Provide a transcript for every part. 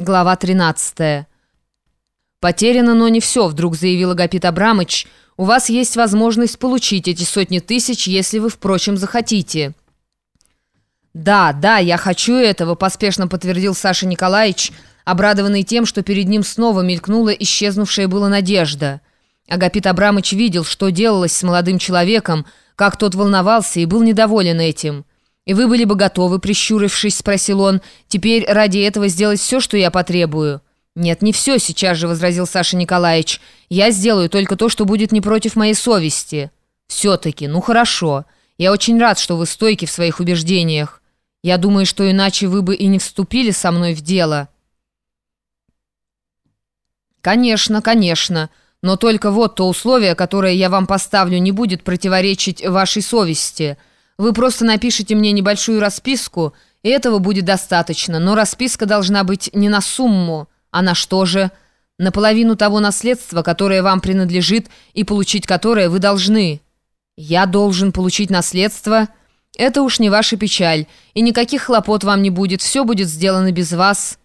Глава 13. «Потеряно, но не все», — вдруг заявил Агапит Абрамыч. «У вас есть возможность получить эти сотни тысяч, если вы, впрочем, захотите». «Да, да, я хочу этого», — поспешно подтвердил Саша Николаевич, обрадованный тем, что перед ним снова мелькнула исчезнувшая была надежда. Агапит Абрамыч видел, что делалось с молодым человеком, как тот волновался и был недоволен этим. «И вы были бы готовы, прищурившись?» — спросил он. «Теперь ради этого сделать все, что я потребую?» «Нет, не все сейчас же», — возразил Саша Николаевич. «Я сделаю только то, что будет не против моей совести». «Все-таки, ну хорошо. Я очень рад, что вы стойки в своих убеждениях. Я думаю, что иначе вы бы и не вступили со мной в дело». «Конечно, конечно. Но только вот то условие, которое я вам поставлю, не будет противоречить вашей совести». Вы просто напишите мне небольшую расписку, и этого будет достаточно. Но расписка должна быть не на сумму, а на что же? На половину того наследства, которое вам принадлежит и получить которое вы должны. Я должен получить наследство? Это уж не ваша печаль, и никаких хлопот вам не будет, все будет сделано без вас.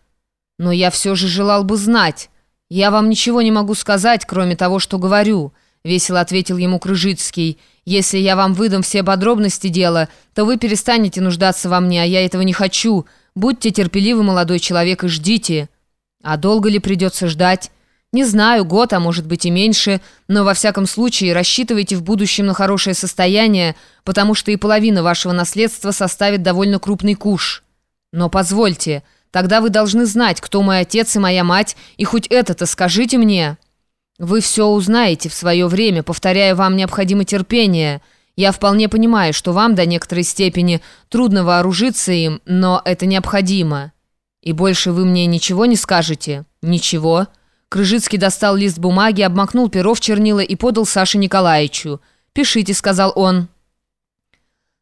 Но я все же желал бы знать. Я вам ничего не могу сказать, кроме того, что говорю» весело ответил ему Крыжицкий. «Если я вам выдам все подробности дела, то вы перестанете нуждаться во мне, а я этого не хочу. Будьте терпеливы, молодой человек, и ждите». «А долго ли придется ждать?» «Не знаю, год, а может быть и меньше, но во всяком случае рассчитывайте в будущем на хорошее состояние, потому что и половина вашего наследства составит довольно крупный куш. Но позвольте, тогда вы должны знать, кто мой отец и моя мать, и хоть это-то скажите мне». «Вы все узнаете в свое время, повторяю, вам необходимо терпение. Я вполне понимаю, что вам до некоторой степени трудно вооружиться им, но это необходимо. И больше вы мне ничего не скажете?» «Ничего». Крыжицкий достал лист бумаги, обмакнул перо в чернила и подал Саше Николаевичу. «Пишите», — сказал он.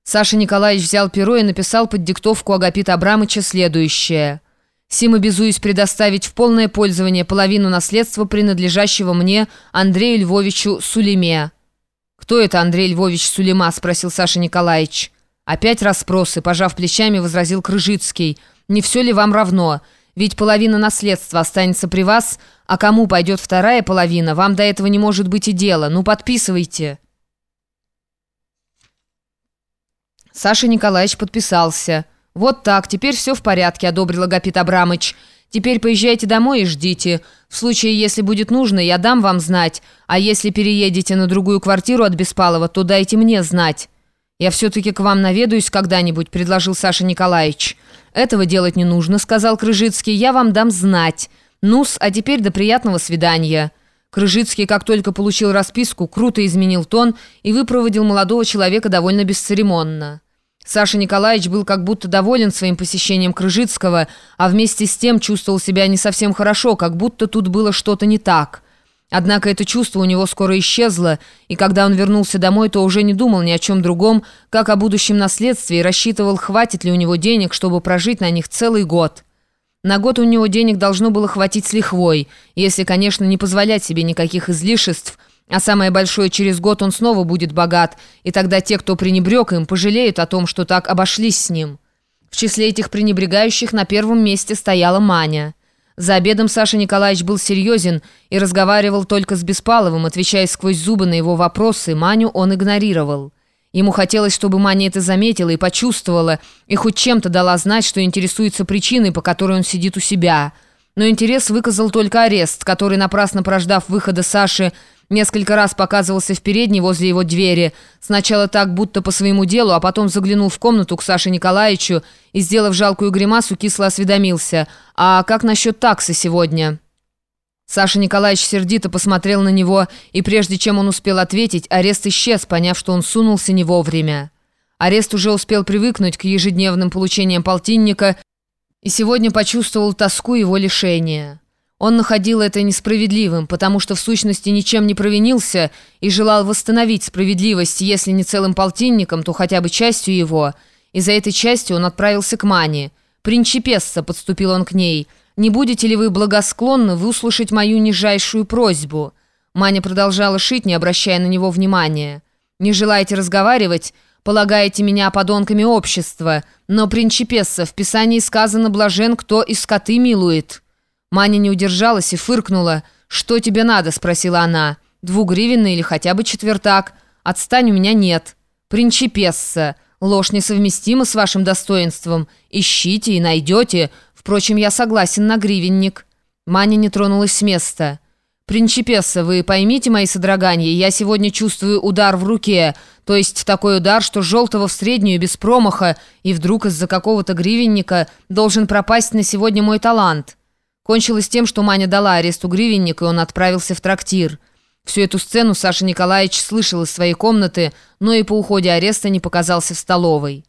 Саша Николаевич взял перо и написал под диктовку Агапита Абрамыча следующее. Сим обязуюсь предоставить в полное пользование половину наследства, принадлежащего мне, Андрею Львовичу Сулиме». «Кто это Андрей Львович Сулима?» – спросил Саша Николаевич. «Опять расспросы», – пожав плечами, возразил Крыжицкий. «Не все ли вам равно? Ведь половина наследства останется при вас, а кому пойдет вторая половина, вам до этого не может быть и дела. Ну, подписывайте». Саша Николаевич подписался. «Вот так, теперь все в порядке», — одобрил Агапит Абрамыч. «Теперь поезжайте домой и ждите. В случае, если будет нужно, я дам вам знать. А если переедете на другую квартиру от Беспалова, то дайте мне знать». «Я все-таки к вам наведаюсь когда-нибудь», — предложил Саша Николаевич. «Этого делать не нужно», — сказал Крыжицкий. «Я вам дам знать. Ну-с, а теперь до приятного свидания». Крыжицкий, как только получил расписку, круто изменил тон и выпроводил молодого человека довольно бесцеремонно. Саша Николаевич был как будто доволен своим посещением Крыжицкого, а вместе с тем чувствовал себя не совсем хорошо, как будто тут было что-то не так. Однако это чувство у него скоро исчезло, и когда он вернулся домой, то уже не думал ни о чем другом, как о будущем наследстве, и рассчитывал, хватит ли у него денег, чтобы прожить на них целый год. На год у него денег должно было хватить с лихвой, если, конечно, не позволять себе никаких излишеств – а самое большое, через год он снова будет богат, и тогда те, кто пренебрег им, пожалеют о том, что так обошлись с ним. В числе этих пренебрегающих на первом месте стояла Маня. За обедом Саша Николаевич был серьезен и разговаривал только с Беспаловым, отвечая сквозь зубы на его вопросы, Маню он игнорировал. Ему хотелось, чтобы Маня это заметила и почувствовала, и хоть чем-то дала знать, что интересуется причиной, по которой он сидит у себя. Но интерес выказал только арест, который, напрасно прождав выхода Саши, Несколько раз показывался в передней возле его двери. Сначала так, будто по своему делу, а потом заглянул в комнату к Саше Николаевичу и, сделав жалкую гримасу, кисло осведомился. «А как насчет таксы сегодня?» Саша Николаевич сердито посмотрел на него, и прежде чем он успел ответить, арест исчез, поняв, что он сунулся не вовремя. Арест уже успел привыкнуть к ежедневным получениям полтинника и сегодня почувствовал тоску его лишения. Он находил это несправедливым, потому что в сущности ничем не провинился и желал восстановить справедливость, если не целым полтинником, то хотя бы частью его. И за этой частью он отправился к Мане. «Принчипесса», — подступил он к ней, — «не будете ли вы благосклонны выслушать мою нижайшую просьбу?» Маня продолжала шить, не обращая на него внимания. «Не желаете разговаривать?» полагаете меня подонками общества, но, принчипесса, в Писании сказано «блажен, кто и скоты милует». Маня не удержалась и фыркнула. «Что тебе надо?» – спросила она. «Двугривенный или хотя бы четвертак? Отстань, у меня нет». «Принчипесса. Ложь несовместима с вашим достоинством. Ищите и найдете. Впрочем, я согласен на гривенник». Маня не тронулась с места. «Принчипесса, вы поймите мои содрогания, я сегодня чувствую удар в руке, то есть такой удар, что желтого в среднюю без промаха, и вдруг из-за какого-то гривенника должен пропасть на сегодня мой талант». Кончилось тем, что Маня дала аресту гривенник, и он отправился в трактир. Всю эту сцену Саша Николаевич слышал из своей комнаты, но и по уходе ареста не показался в столовой.